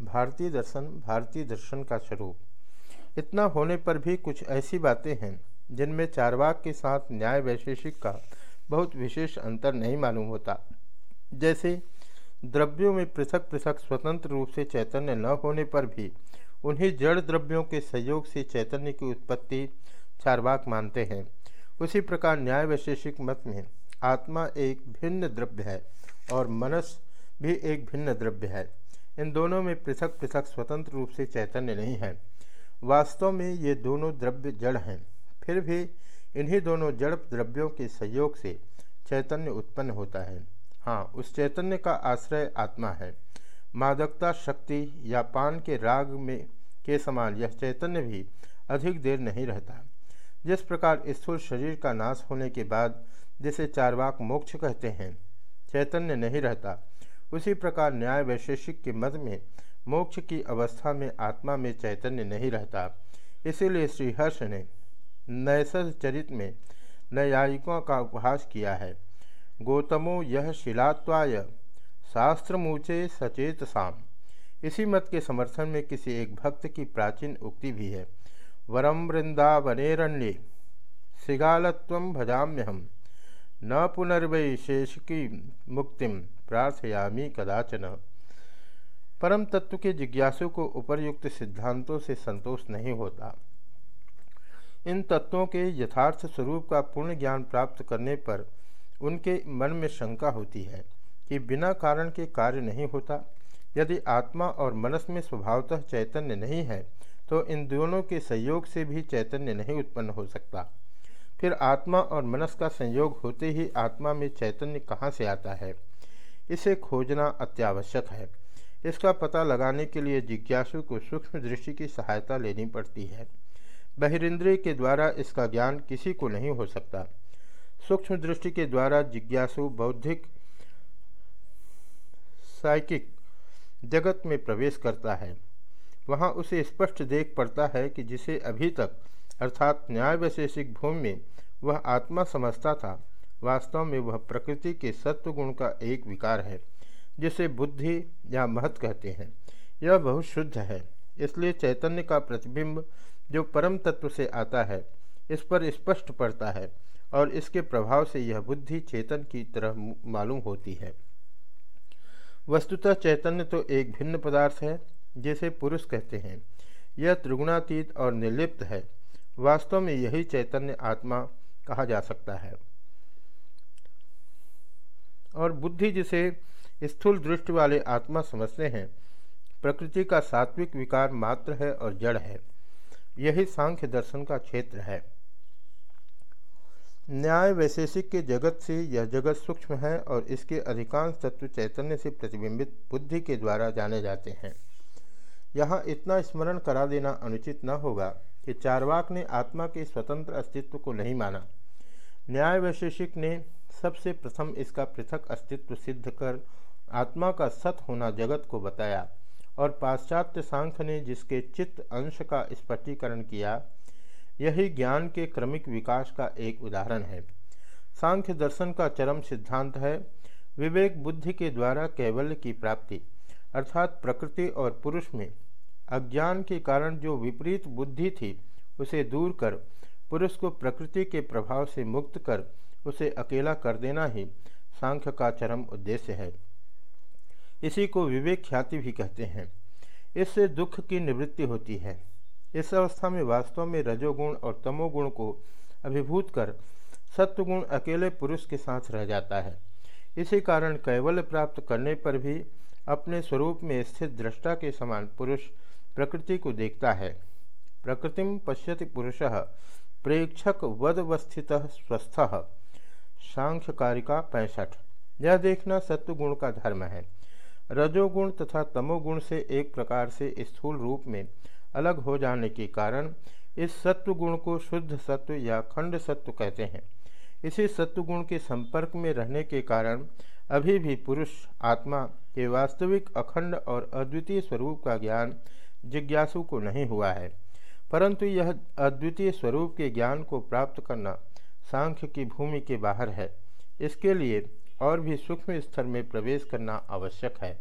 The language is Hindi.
भारतीय दर्शन भारतीय दर्शन का स्वरूप। इतना होने पर भी कुछ ऐसी बातें हैं, जिनमें चारवाक के साथ न्याय वैशेषिक का बहुत विशेष अंतर नहीं मालूम होता। जैसे, द्रव्यों में पृथक पृथक स्वतंत्र रूप से चैतन्य न होने पर भी उन्हीं जड़ द्रव्यों के सहयोग से चैतन्य की उत्पत्ति चारवाक मानते हैं। उसी प्रकार न्याय वैशेषिक मत में आत्मा एक भिन्न द्रव्य है और मनस भी एक भिन्न द्रव्य है। इन दोनों में पृथक पृथक स्वतंत्र रूप से चैतन्य नहीं है। वास्तव में ये दोनों द्रव्य जड़ हैं। फिर भी इन्हीं दोनों जड़ द्रव्यों के सहयोग से चैतन्य उत्पन्न होता है। हाँ उस चैतन्य का आश्रय आत्मा है। मादकता, शक्ति या पान के राग में के समान यह चैतन्य भी अधिक देर नहीं रहता। जिस प्रकार स्थूल शरीर का नाश होने के बाद जिसे चारवाक मोक्ष कहते हैं, चैतन्य नहीं रहता। उसी प्रकार न्याय वैशेषिक के मत में, मोक्ष की अवस्था में आत्मा में चैतन्य नहीं रहता। इसीलिए श्रीहर्ष ने नैसद चरित में न्यायिकों का उपहास किया है। गौतमो, यह शिलात्वाय शास्त्रमूचे सचेत साम इसी मत के समर्थन में किसी एक भक्त की प्राचीन उक्ति भी है। वरम वृंदावनेरण्य वृंदावनेरण्ये भजाम्य हम न पुनर्वैशेषिकी मुक्ति प्रार्थयामी कदाचन। परम तत्व के जिज्ञासु को उपरयुक्त सिद्धांतों से संतोष नहीं होता। इन तत्वों के यथार्थ स्वरूप का पूर्ण ज्ञान प्राप्त करने पर उनके मन में शंका होती है कि बिना कारण के कार्य नहीं होता। यदि आत्मा और मनस में स्वभावतः चैतन्य नहीं है तो इन दोनों के संयोग से भी चैतन्य नहीं उत्पन्न हो सकता। फिर आत्मा और मनस का संयोग होते ही आत्मा में चैतन्य कहाँ से आता है? इसे खोजना अत्यावश्यक है। इसका पता लगाने के लिए जिज्ञासु को सूक्ष्म दृष्टि की सहायता लेनी पड़ती है। बहिरिंद्रिय के द्वारा इसका ज्ञान किसी को नहीं हो सकता। सूक्ष्म दृष्टि के द्वारा जिज्ञासु बौद्धिक, साइकिक जगत में प्रवेश करता है। वहाँ उसे स्पष्ट देख पड़ता है कि जिसे अभी तक, अर्थात न्याय वैशेषिक भूमि में, वह आत्मा समझता था। वास्तव में वह प्रकृति के सत्व गुण का एक विकार है, जिसे बुद्धि या महत कहते हैं। यह बहुत शुद्ध है, इसलिए चैतन्य का प्रतिबिंब जो परम तत्व से आता है, इस पर स्पष्ट पड़ता है और इसके प्रभाव से यह बुद्धि चेतन की तरह मालूम होती है। वस्तुतः चैतन्य तो एक भिन्न पदार्थ है, जिसे पुरुष कहते हैं। यह त्रिगुणातीत और निर्लिप्त है। वास्तव में यही चैतन्य आत्मा कहा जा सकता है। और बुद्धि जिसे स्थूल दृष्टि वाले आत्मा समझते हैं, प्रकृति का सात्विक विकार मात्र है और जड़ है। यही सांख्य दर्शन का क्षेत्र है। न्याय वैशेषिक के जगत से यह जगत सूक्ष्म है और इसके अधिकांश तत्व चैतन्य से प्रतिबिंबित बुद्धि के द्वारा जाने जाते हैं। यहाँ इतना स्मरण करा देना अनुचित न होगा कि चारवाक ने आत्मा के स्वतंत्र अस्तित्व को नहीं माना। न्याय वैशेषिक ने सबसे प्रथम इसका पृथक अस्तित्व सिद्ध कर आत्मा का सत होना जगत को बताया और पाश्चात्य सांख्य ने जिसके चित्त अंश का स्पष्टीकरण किया, यही ज्ञान के क्रमिक विकास का एक उदाहरण है। सांख्य दर्शन का चरम सिद्धांत है, विवेक बुद्धि के द्वारा कैवल्य की प्राप्ति, अर्थात प्रकृति और पुरुष में अज्ञान के कारण जो विपरीत बुद्धि थी, उसे दूर कर, पुरुष को प्रकृति के प्रभाव से मुक्त कर उसे अकेला कर देना ही सांख्य का चरम उद्देश्य है। इसी को विवेक ख्याति भी कहते हैं। इससे दुख की निवृत्ति होती है। इस अवस्था में वास्तव में रजोगुण और तमोगुण को अभिभूत कर सत्वगुण अकेले पुरुष के साथ रह जाता है। इसी कारण कैवल्य प्राप्त करने पर भी अपने स्वरूप में स्थित दृष्टा के समान पुरुष प्रकृति को देखता है। प्रकृतिम पश्यति पुरुष, प्रेक्षक वदवस्थित स्वस्थ। सांख्यकारिका पैंसठ। यह देखना सत्वगुण का धर्म है। रजोगुण तथा तमोगुण से एक प्रकार से स्थूल रूप में अलग हो जाने के कारण इस सत्व गुण को शुद्ध सत्व या खंड सत्व कहते हैं। इसी सत्व गुण के संपर्क में रहने के कारण अभी भी पुरुष, आत्मा के वास्तविक अखंड और अद्वितीय स्वरूप का ज्ञान जिज्ञासु को नहीं हुआ है। परंतु यह अद्वितीय स्वरूप के ज्ञान को प्राप्त करना सांख्य की भूमि के बाहर है। इसके लिए और भी सूक्ष्म स्तर में प्रवेश करना आवश्यक है।